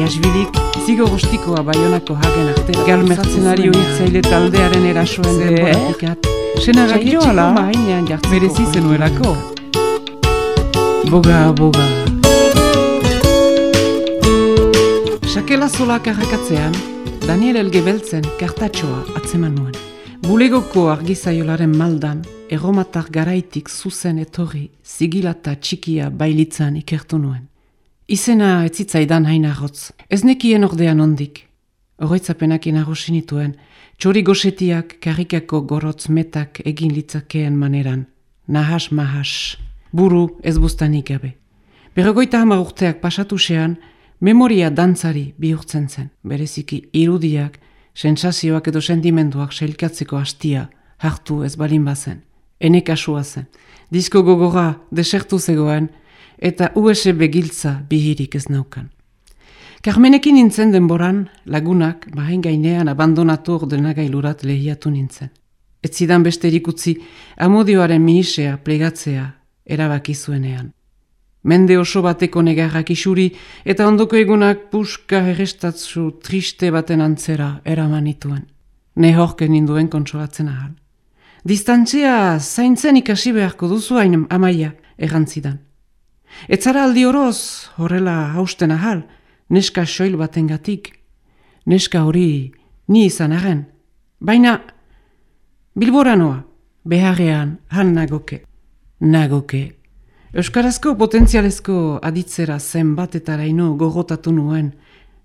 Jasbilik, zigo gostikoa baionako hagen arte, gal mertzenario hitzaile taldearen erasoen denboratikat. Sena Jaketxeko gaitxo ala, mahainean jartzeko. merezi zenuelako. Boga, boga. Sakela zolak arrakatzean, Daniel Elgebeltzen kartatxoa atzeman nuen. Bulegoko argizaiolaren maldan, erromatar garaitik zuzen etorri, zigilata txikia bailitzan ikertu nuen. Izena ez zitzaidan hain arrotz, ez nekien ordean ondik. Oroitzapenak inagosi nituen, txori gosetiak karikako gorotz metak egin litzakeen maneran. Nahas mahas, buru ez bustanik gabe. Berrogoita hamar urteak pasatusean, memoria dantzari bihurtzen zen. Bereziki irudiak, sensazioak edo sentimenduak sailkatzeko hastia hartu ez balin bazen. Ene kasua zen. Disko gogora desertu zegoen eta USB giltza bihirik ez naukan. Carmenekin nintzen denboran, lagunak, bahain gainean abandonatu ordenagailurat lehiatu nintzen. Ez zidan besterik utzi, amodioaren mihisea plegatzea erabaki zuenean. Mende oso bateko negarrak isuri eta ondoko egunak puska errestatzu triste baten antzera eraman nituen. Ne horken ninduen kontsolatzen ahal. Distantzia zaintzen ikasi beharko duzu hain amaia, errantzidan. Etzara aldi oroz, horrela hausten ahal, neska soil batengatik. Neska hori ni izan arren. Baina, bilbora noa, beharrean han nagoke. Nagoke. Euskarazko potentzialezko aditzera zenbatetaraino gogotatu nuen,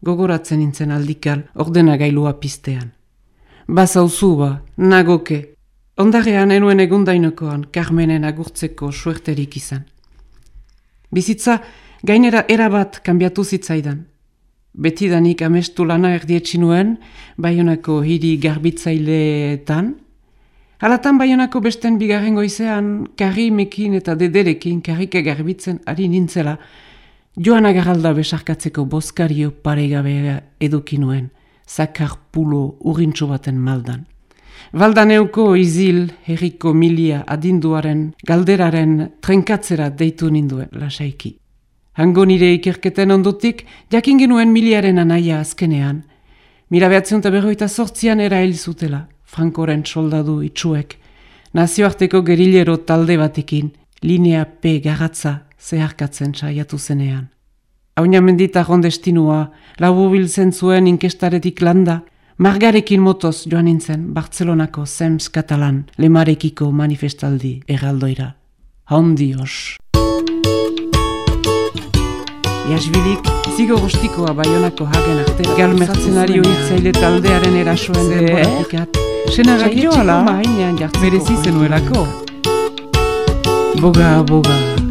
gogoratzen nintzen aldikal ordenagailua piztean. Bazauzu ba, nagoke. Ondarean enuen egundainokoan Carmenen agurtzeko suerterik izan. Bizitza gainera erabat kanbiatu zitzaidan. Betidanik amestu lana erdietsi nuen, baionako hiri garbitzaileetan. Halatan baionako besten bigarren goizean, karimekin eta dederekin karrike garbitzen ari nintzela, joan agarralda besarkatzeko boskario paregabea eduki nuen, zakar pulo urrintxo baten maldan. Valdaneuko izil herriko milia adinduaren galderaren trenkatzera deitu ninduen lasaiki. Hango nire ikerketen ondotik, jakin genuen miliaren anaia azkenean. Mila behatzen eta berroita sortzian era hil zutela, Frankoren soldadu itxuek, nazioarteko gerillero talde batekin, linea P garratza zeharkatzen saiatu zenean. Hauna mendita destinua, lau biltzen zuen inkestaretik landa, margarekin motoz joan nintzen Bartzelonako Zems Katalan lemarekiko manifestaldi erraldoira. Haundios. Jasbilik, zigo gostikoa baionako hagen arte, gal mertzenario hitzaile taldearen erasoen Ze, denboratikat. Sena gaitxo Jaketxeko ala, mahainean jartzeko. merezi zenuelako. Boga, boga.